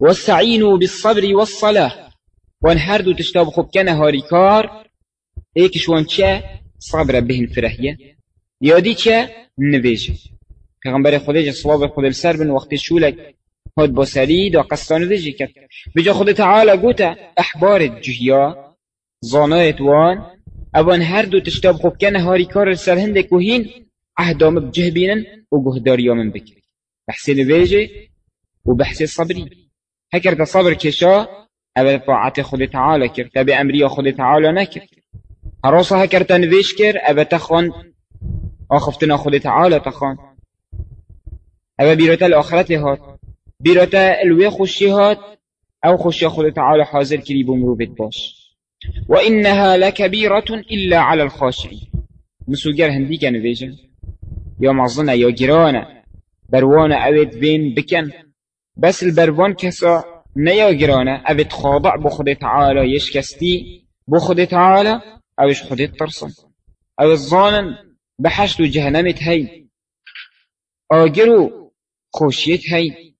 واستعينوا بالصبر والصلاة. وان هر تشتاب خوب کنه هاری کار ایکش وان چه؟ صبر بهن فرهیه یادی چه؟ نویجه. پیغمبر خودش صلاب خود السر بن وقت شولک هاد با سرید و قصدان دیجی کرد. بجا خود تعالی گوتا احبار جهیا. زانایت وان اوان هر دو تشتاب خوب کنه هاری کار سر هنده هین عهدام بجه بینن و گهداریا من بکر بحثی نویجه. و بحثی صبری هكر صبر كشا أبا طاعت خود تعالى كر تبع أمري خود تعالى نكر هراسا تنويش كر أبا تخون آخفتنا خود تعالى تخون أبا بيرتا الآخرة هات. بيرتا الوي خوشي هات أو خوشي خود تعالى حاضر كري بمرو باش. وإنها لكبيرة إلا على الخاشعين مسوجر هنديك نويجا يا مظنة يا جيرانة بروانا أود بين بكن بس البروان كسا نيا جرانا أبد خاضع بخد تعالى يشكستي بخد تعالى أوش خد ترسن أو الظانن بحشت جهنمت هاي. آجرو خوشيت هاي.